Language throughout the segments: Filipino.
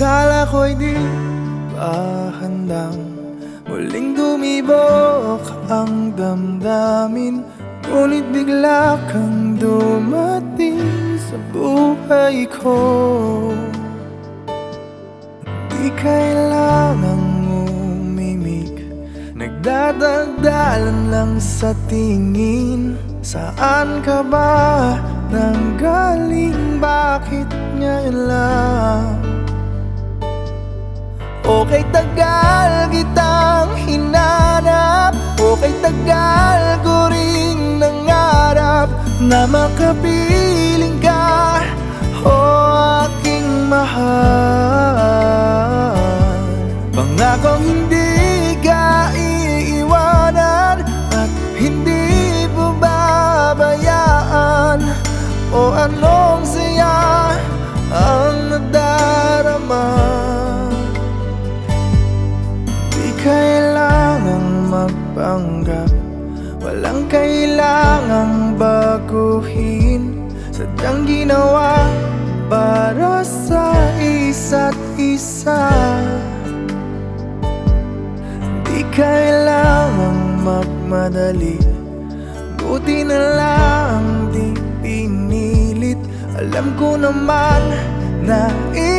Akala ko'y di pa handang Muling dumibok ang damdamin Ngunit bigla kang dumating sa buhay ko Di kailangang umimik Nagdadaldalan lang sa tingin Saan ka ba nanggaling? Bakit ngayon lang? Okay tagal kitang hinanap Okay tagal ko ring nangarap Na makapiling ka O aking mahal. Pangakong hindi ka iiwanan At hindi mo babayaan. O anong kailangang baguhin. Sadyang ginawa para sa isa't isa. Di kailangang magmadali. Buti na lang di pinilit. Alam ko naman na ikaw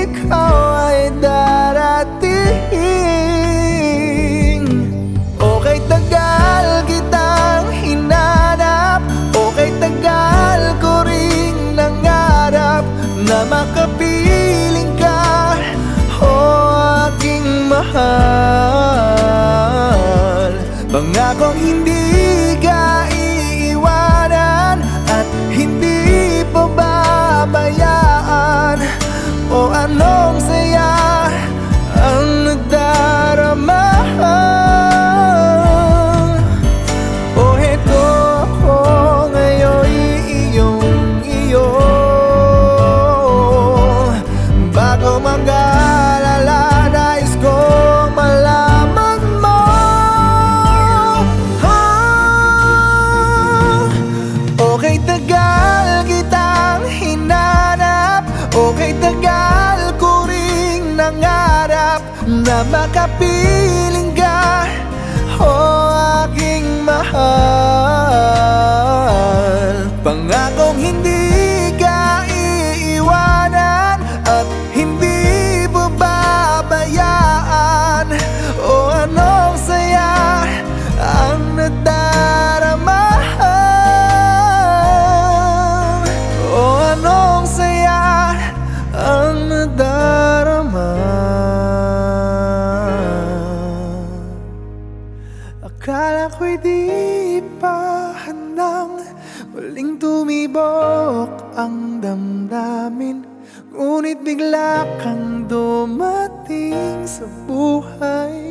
Na makapiling ka O aking mahal. Pangakong hindi Na makapiling ka O aking mahal. Pangakong hindi Akala ko'y di pa handang Muling tumibok ang damdamin. Ngunit bigla kang dumating sa buhay